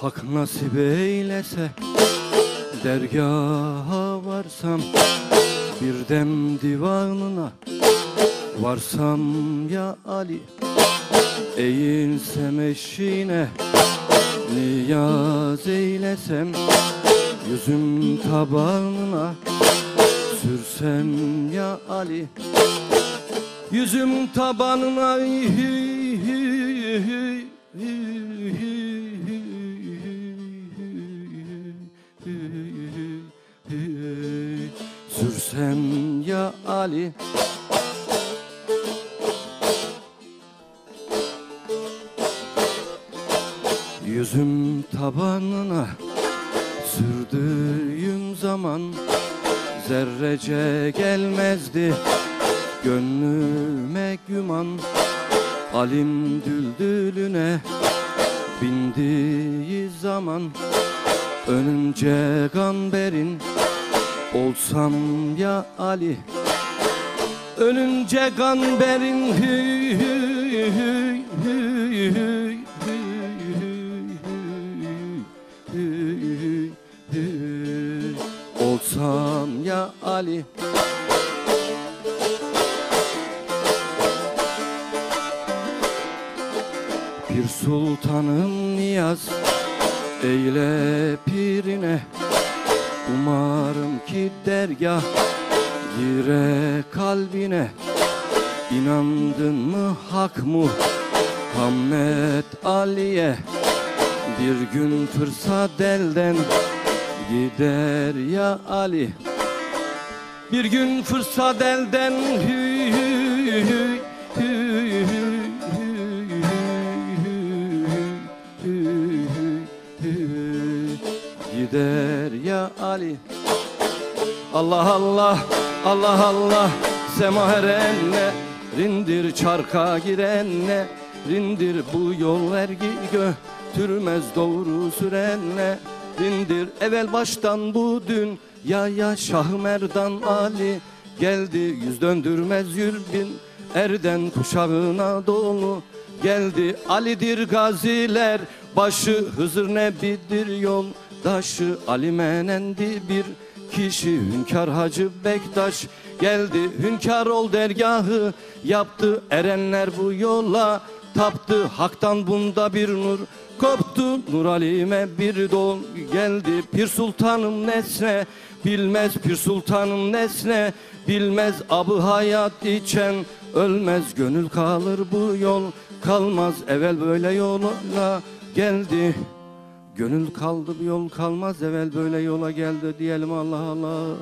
Hak nasip eylese dergaha varsam Bir dem divanına varsam ya Ali Eğilsem eşine niyaz eylesem Yüzüm tabanına sürsem ya Ali Yüzüm tabanına Sürsem ya Ali Yüzüm tabanına sürdüğüm zaman Zerrece gelmezdi gönlüme güman Alim düldülüne bindiği zaman Önünce gamberin olsam ya Ali Ölünce gamberin hü hü hü hü hü olsam ya Ali Bir sultanım niyaz eyle pirine. Umarım ki dergah gire kalbine. İnandın mı hak mı Muhammed Ali'ye? Bir gün fırsat elden gider ya Ali. Bir gün fırsat elden hü hü hü gider ya Ali. Allah Allah Allah Allah. Sema erenle rindir çarka girenle rindir bu yol vergi götürmez doğru sürenle rindir evvel baştan bu dün ya ya Şah Merdan Ali. Geldi yüz döndürmez yürbin erden kuşağına dolu. Geldi Ali'dir gaziler başı Hızır Nebidir yoldaşı Ali Menendi bir kişi Hünkar Hacı Bektaş. Geldi Hünkar ol dergahı yaptı erenler bu yola. Taptı haktan bunda bir nur koptu Nur Ali'me bir dol geldi Pir Sultanım nesne bilmez Pir Sultanım nesne. Bilmez abı hayat içen ölmez gönül kalır bu yol. Kalmaz evvel böyle yola. Geldi Gönül kaldı bir yol kalmaz. Evvel böyle yola geldi diyelim. Allah Allah